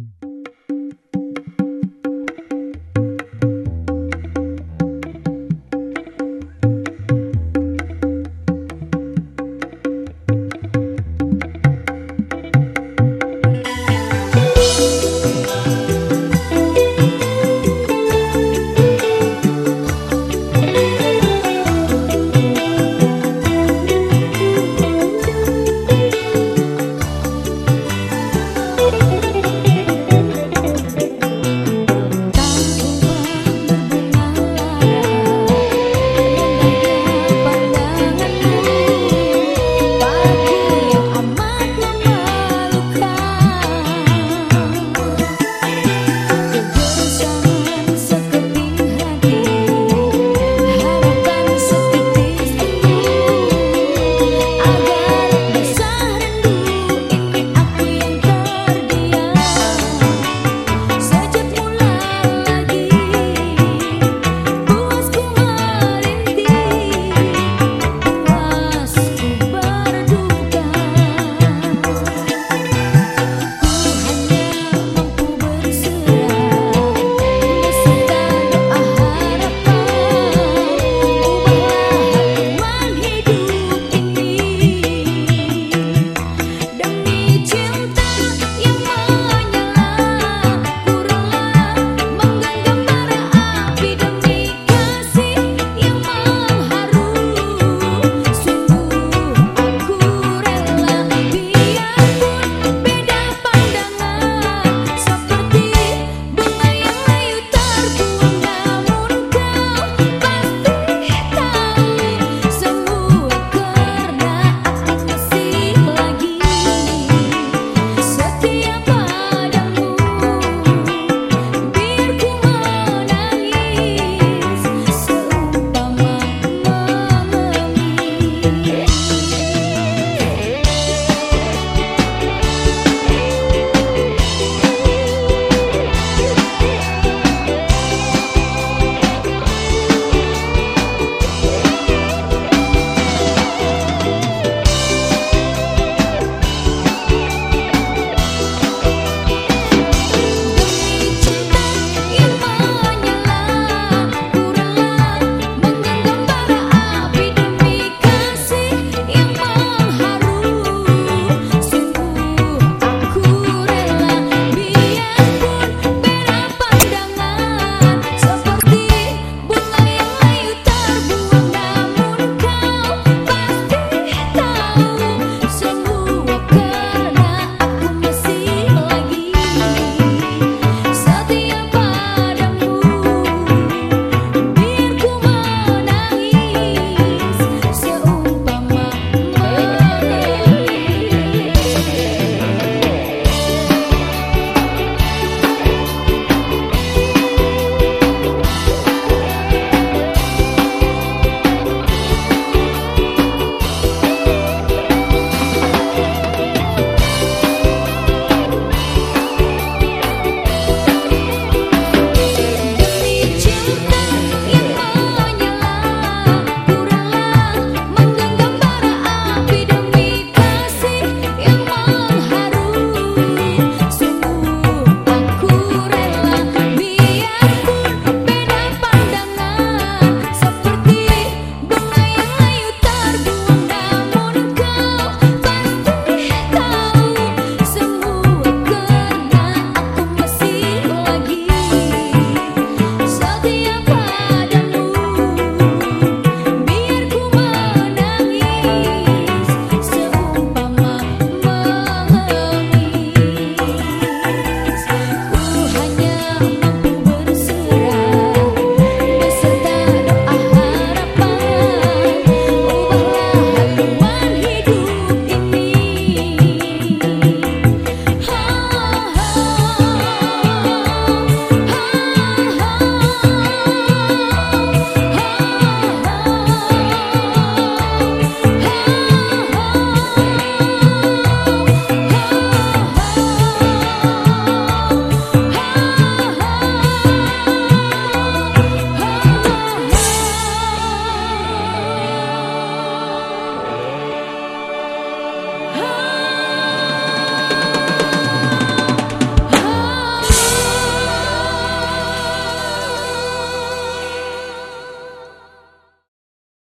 Ah